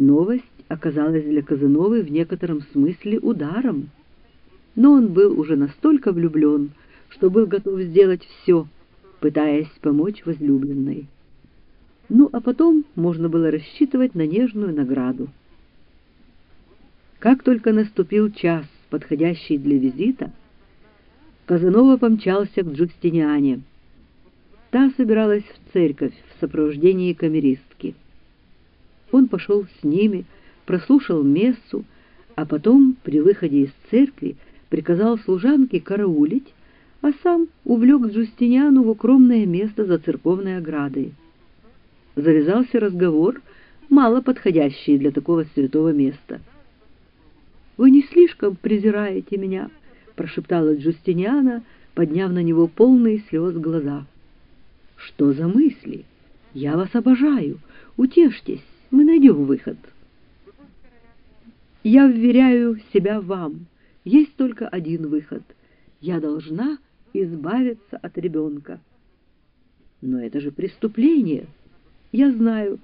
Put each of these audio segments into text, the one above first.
Новость оказалась для Казановы в некотором смысле ударом. Но он был уже настолько влюблен, что был готов сделать все, пытаясь помочь возлюбленной. Ну, а потом можно было рассчитывать на нежную награду. Как только наступил час, подходящий для визита, Казанова помчался к Джустиниане. Та собиралась в церковь в сопровождении камеристки. Он пошел с ними, прослушал мессу, а потом, при выходе из церкви, приказал служанке караулить, а сам увлек Джустиниану в укромное место за церковной оградой. Завязался разговор, мало подходящий для такого святого места. «Вы не слишком презираете меня?» — прошептала Джустиниана, подняв на него полные слез глаза. «Что за мысли? Я вас обожаю. Утешьтесь, мы найдем выход». «Я вверяю себя вам. Есть только один выход. Я должна избавиться от ребенка». «Но это же преступление!» «Я знаю,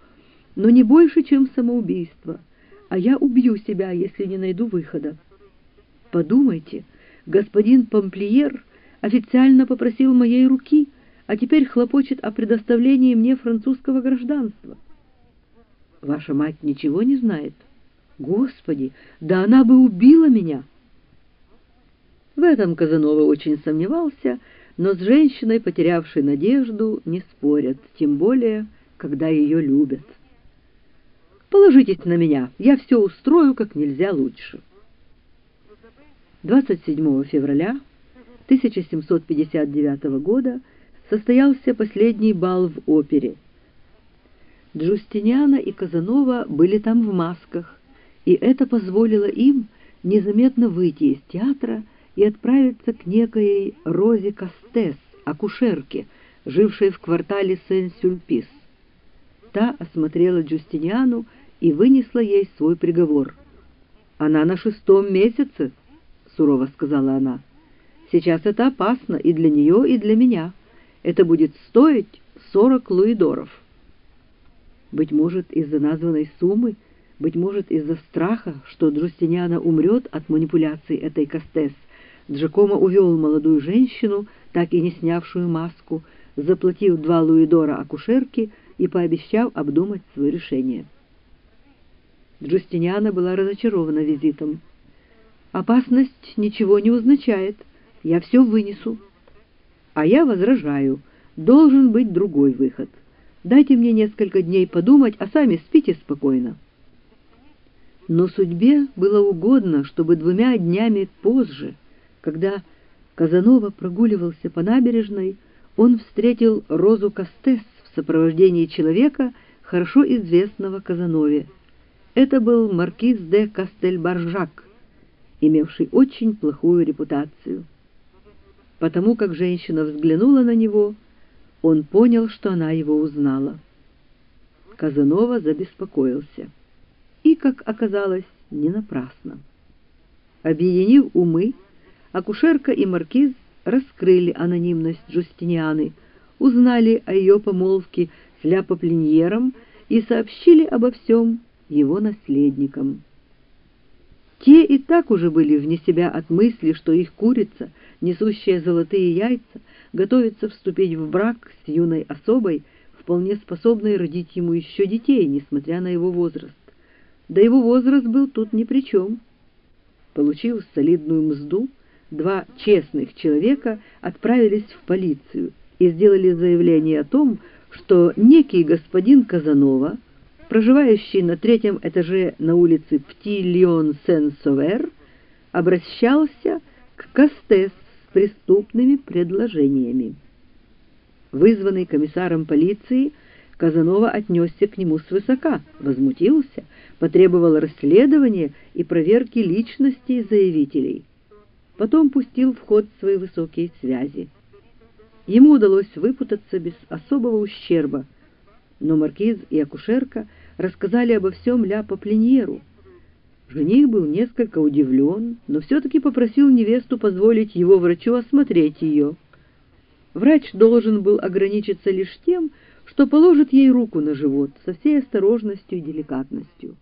но не больше, чем самоубийство, а я убью себя, если не найду выхода». «Подумайте, господин Помплиер официально попросил моей руки, а теперь хлопочет о предоставлении мне французского гражданства». «Ваша мать ничего не знает?» «Господи, да она бы убила меня!» В этом Казанова очень сомневался, но с женщиной, потерявшей надежду, не спорят, тем более, когда ее любят. «Положитесь на меня, я все устрою как нельзя лучше». 27 февраля 1759 года состоялся последний бал в опере. Джустиниана и Казанова были там в масках, и это позволило им незаметно выйти из театра и отправиться к некой Розе Кастес, акушерке, жившей в квартале Сен-Сюльпис. Та осмотрела Джустиниану и вынесла ей свой приговор. «Она на шестом месяце», — сурово сказала она. «Сейчас это опасно и для нее, и для меня. Это будет стоить сорок луидоров». Быть может, из-за названной суммы, быть может, из-за страха, что Джустиниана умрет от манипуляций этой Кастес, Джакомо увел молодую женщину, так и не снявшую маску, заплатив два луидора акушерке и пообещав обдумать свое решение. Джустиниана была разочарована визитом. «Опасность ничего не означает. Я все вынесу». «А я возражаю. Должен быть другой выход. Дайте мне несколько дней подумать, а сами спите спокойно». Но судьбе было угодно, чтобы двумя днями позже — когда Казанова прогуливался по набережной, он встретил Розу Кастес в сопровождении человека, хорошо известного Казанове. Это был маркиз де Кастельбаржак, имевший очень плохую репутацию. Потому как женщина взглянула на него, он понял, что она его узнала. Казанова забеспокоился. И, как оказалось, не напрасно. Объединив умы, акушерка и маркиз раскрыли анонимность Джустинианы, узнали о ее помолвке с Ляпоплиньером и сообщили обо всем его наследникам. Те и так уже были вне себя от мысли, что их курица, несущая золотые яйца, готовится вступить в брак с юной особой, вполне способной родить ему еще детей, несмотря на его возраст. Да его возраст был тут ни при чем. Получив солидную мзду, два честных человека отправились в полицию и сделали заявление о том, что некий господин Казанова, проживающий на третьем этаже на улице Пти-Лион-Сен-Совер, обращался к Кастес преступными предложениями. Вызванный комиссаром полиции, Казанова отнесся к нему свысока, возмутился, потребовал расследования и проверки личности заявителей – потом пустил в ход свои высокие связи. Ему удалось выпутаться без особого ущерба, но маркиз и акушерка рассказали обо всем Ля Папленьеру. Жених был несколько удивлен, но все-таки попросил невесту позволить его врачу осмотреть ее. Врач должен был ограничиться лишь тем, что положит ей руку на живот со всей осторожностью и деликатностью.